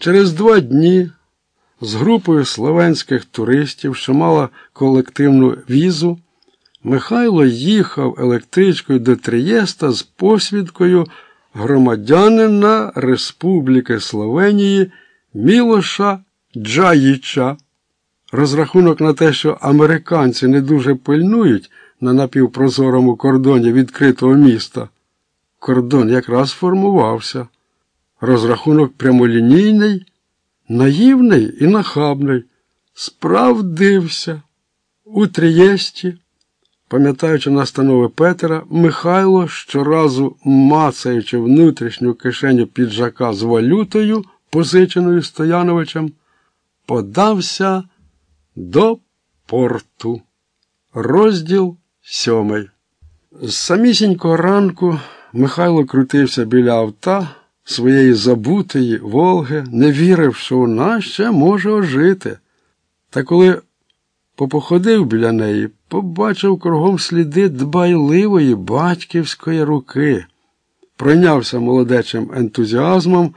Через два дні з групою словенських туристів, що мала колективну візу, Михайло їхав електричкою до Трієста з посвідкою громадянина Республіки Словенії Мілоша Джаїча. Розрахунок на те, що американці не дуже пильнують на напівпрозорому кордоні відкритого міста. Кордон якраз формувався. Розрахунок прямолінійний, наївний і нахабний. Справдився. У Трієсті, пам'ятаючи настанови Петера, Михайло, щоразу мацаючи внутрішню кишеню піджака з валютою, позиченою Стояновичем, подався до порту. Розділ сьомий. З самісінького ранку Михайло крутився біля авта своєї забутої Волги, не вірив, що вона ще може ожити. Та коли попоходив біля неї, побачив кругом сліди дбайливої батьківської руки, пройнявся молодечим ентузіазмом,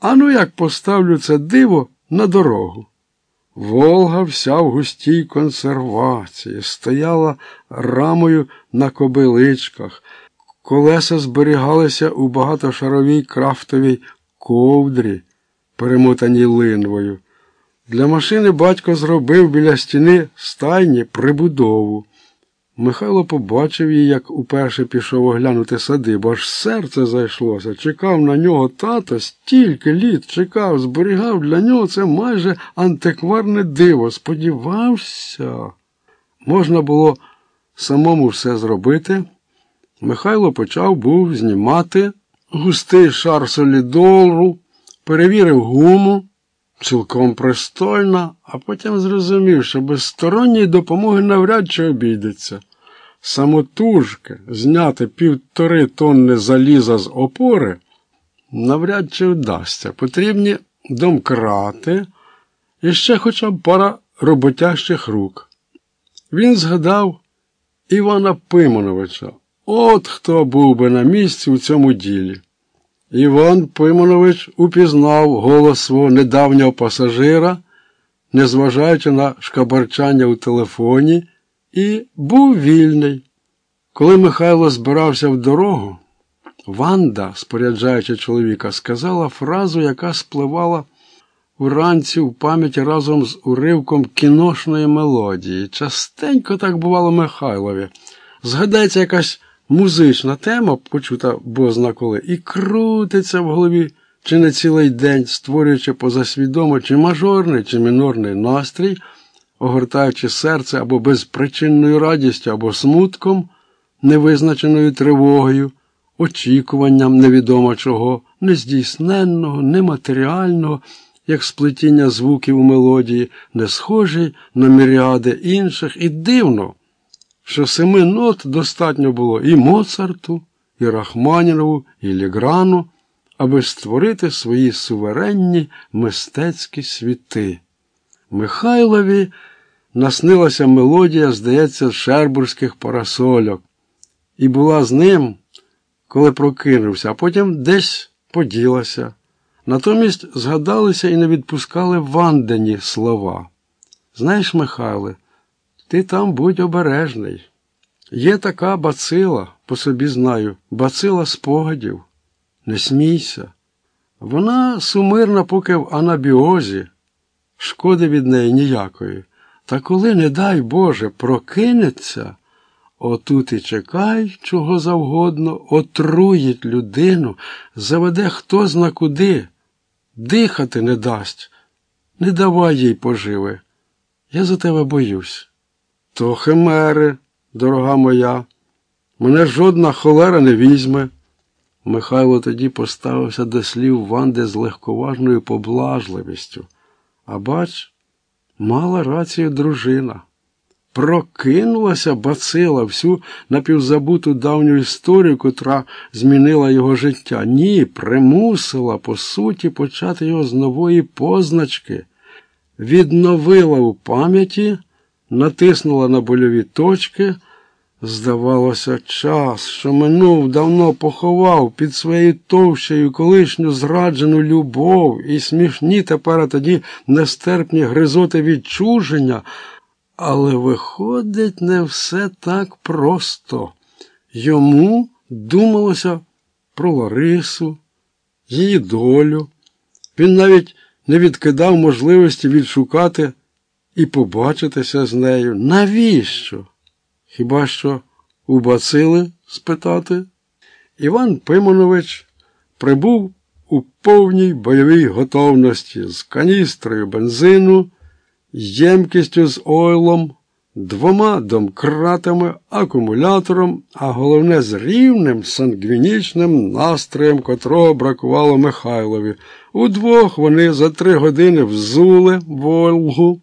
а ну як поставлю це диво на дорогу. Волга вся в густій консервації, стояла рамою на кобиличках, колеса зберігалися у багатошаровій крафтовій ковдрі, перемотаній линвою. Для машини батько зробив біля стіни стайні прибудову. Михайло побачив її, як уперше пішов оглянути садибу, аж серце зайшлося. Чекав на нього тато, стільки літ чекав, зберігав для нього це майже антикварне диво. Сподівався, можна було самому все зробити. Михайло почав був знімати густий шар солідолу, перевірив гуму цілком пристойна, а потім зрозумів, що без сторонньої допомоги навряд чи обійдеться. Самотужки зняти півтори тонни заліза з опори навряд чи вдасться. Потрібні домкрати і ще хоча б пара роботящих рук. Він згадав Івана Пимоновича. От хто був би на місці у цьому ділі. Іван Пимонович упізнав голос свого недавнього пасажира, незважаючи на шкабарчання у телефоні, і був вільний. Коли Михайло збирався в дорогу, Ванда, споряджаючи чоловіка, сказала фразу, яка спливала вранці в пам'яті разом з уривком кіношної мелодії. Частенько так бувало Михайлові. Згадається якась музична тема, почута бозна коли, і крутиться в голові чи не цілий день, створюючи позасвідомо чи мажорний, чи мінорний настрій, огортаючи серце або безпричинною радістю, або смутком, невизначеною тривогою, очікуванням невідомо чого, нездійсненного, нематеріального, як сплетіння звуків у мелодії, не схожий на міріади інших, і дивно що семи нот достатньо було і Моцарту, і Рахманінову, і Ліграну, аби створити свої суверенні мистецькі світи. Михайлові наснилася мелодія, здається, шербурських парасольок, і була з ним, коли прокинувся, а потім десь поділася. Натомість згадалися і не відпускали вандані слова. Знаєш, Михайле, ти там будь обережний. Є така бацила, по собі знаю, бацила спогадів. Не смійся. Вона сумирна, поки в анабіозі, шкоди від неї ніякої. Та коли, не дай Боже, прокинеться, отут і чекай, чого завгодно, отруїть людину, заведе хто зна куди, дихати не дасть, не давай їй поживи. Я за тебе боюсь. То химери, дорога моя, мене жодна холера не візьме. Михайло тоді поставився до слів Ванди з легковажною поблажливістю. А бач, мала рацію дружина. Прокинулася бацила всю напівзабуту давню історію, котра змінила його життя. Ні, примусила, по суті, почати його з нової позначки, відновила у пам'яті натиснула на больові точки, Здавалося, час, що минув, давно поховав під своєю товщею колишню зраджену любов і смішні тепер тоді нестерпні гризоти відчуження. Але виходить, не все так просто. Йому думалося про Ларису, її долю. Він навіть не відкидав можливості відшукати і побачитися з нею. Навіщо? Хіба що у бацили спитати? Іван Пимонович прибув у повній бойовій готовності з каністрою бензину, ємкістю з ойлом, двома домкратами, акумулятором, а головне з рівним сангвінічним настроєм, котрого бракувало Михайлові. Удвох вони за три години взули Волгу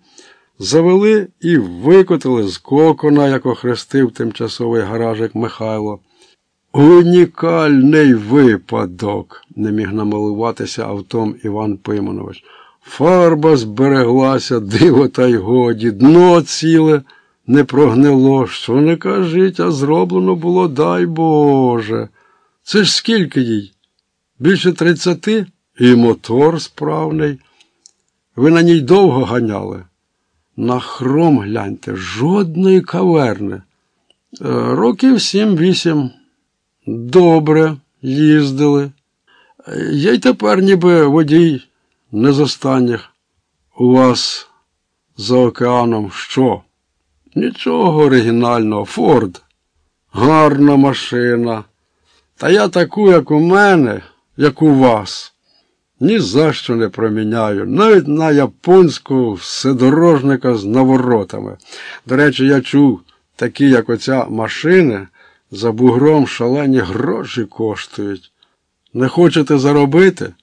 завели і викотили з кокона, як охрестив тимчасовий гаражик Михайло. Унікальний випадок, не міг намалуватися автом Іван Пимонович. Фарба збереглася, диво, та й годі, дно ціле не прогнило. Що не кажіть, а зроблено було, дай Боже. Це ж скільки їй? Більше тридцяти? І мотор справний. Ви на ній довго ганяли? На хром гляньте, жодної каверни. Е, років сім-вісім. Добре їздили. Я й тепер ніби водій не з останніх. У вас за океаном що? Нічого оригінального. Форд. Гарна машина. Та я таку, як у мене, як у вас. Ні за що не проміняю, навіть на японського вседорожника з наворотами. До речі, я чув, такі, як оця машини, за бугром шалені гроші коштують. Не хочете заробити?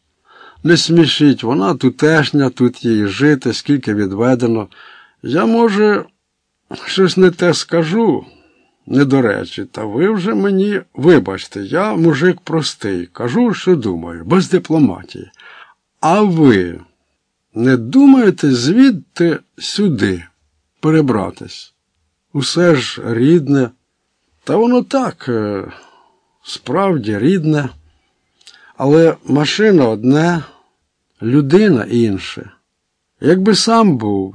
Не смішіть, вона тутешня, тут їй жити, скільки відведено. Я, може, щось не те скажу, не до речі, та ви вже мені, вибачте, я мужик простий, кажу, що думаю, без дипломатії. А ви не думаєте звідти сюди перебратись? Усе ж рідне, та воно так, е, справді рідне, але машина одне, людина інша. Якби сам був,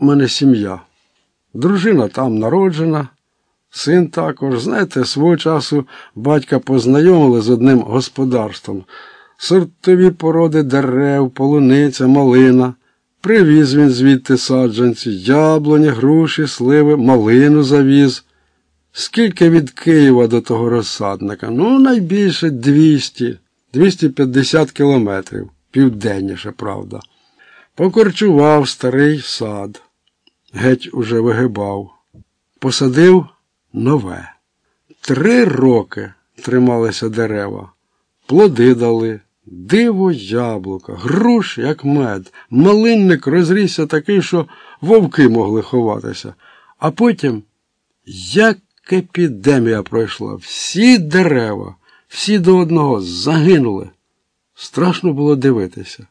у мене сім'я, дружина там народжена, син також, знаєте, свого часу батька познайомили з одним господарством сортові породи дерев, полуниця, малина. Привіз він звідти саджанці, яблуні, груші, сливи, малину завіз. Скільки від Києва до того розсадника? Ну, найбільше 200, 250 кілометрів, південніше, правда. Покорчував старий сад, геть уже вигибав. Посадив нове. Три роки трималися дерева, плоди дали. Диво яблука, груш, як мед, малинник розрісся такий, що вовки могли ховатися. А потім, як епідемія пройшла, всі дерева, всі до одного загинули. Страшно було дивитися.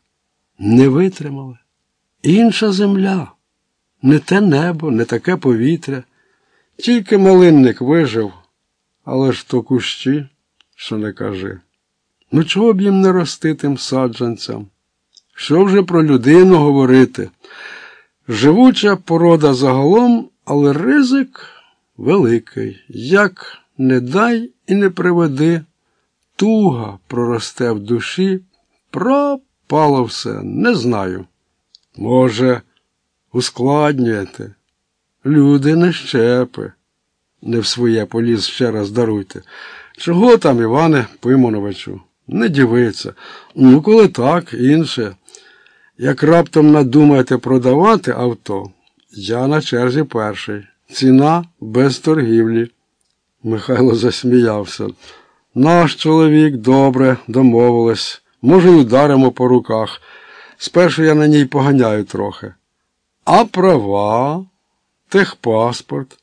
Не витримали. Інша земля, не те небо, не таке повітря. Тільки малинник вижив, але ж то кущі, що не кажи. Ну, чого б їм не рости тим саджанцям? Що вже про людину говорити? Живуча порода загалом, але ризик великий. Як не дай і не приведи, туга проросте в душі, пропало все, не знаю. Може, ускладнюєте. Люди не щепи. Не в своє поліз ще раз даруйте. Чого там, Іване Пимоновичу? Не дівиться. Ну, коли так, інше. Як раптом надумаєте продавати авто, я на черзі перший. Ціна без торгівлі. Михайло засміявся. Наш чоловік добре, домовились. Може, й ударимо по руках. Спершу я на ній поганяю трохи. А права, техпаспорт.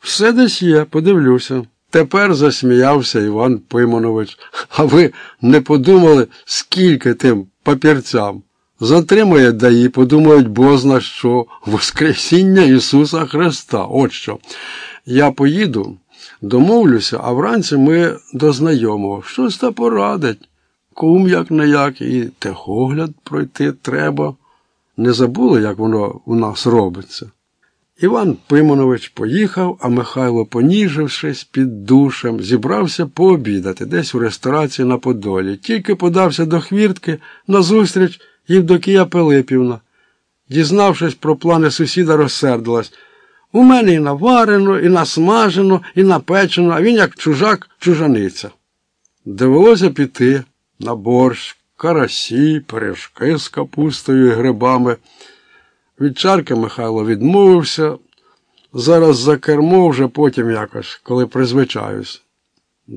Все десь є, подивлюся. Тепер засміявся Іван Пимонович. А ви не подумали, скільки тим папірцям? Затримає даї, подумають, бозна що, Воскресіння Ісуса Христа. От що. Я поїду, домовлюся, а вранці ми до знайомого. Щось та порадить. Кум як не як, і техогляд пройти треба. Не забули, як воно у нас робиться. Іван Пимонович поїхав, а Михайло, поніжившись під душем, зібрався пообідати десь у ресторації на Подолі. Тільки подався до хвіртки назустріч Євдокія Пилипівна. Дізнавшись про плани сусіда, розсердилась. У мене і наварено, і насмажено, і напечено, а він як чужак, чужаниця. Довелося піти на борщ, карасі, пиріжки з капустою і грибами. Від чарки Михайло відмовився. Зараз за кермо вже потім якось, коли призвичаюсь.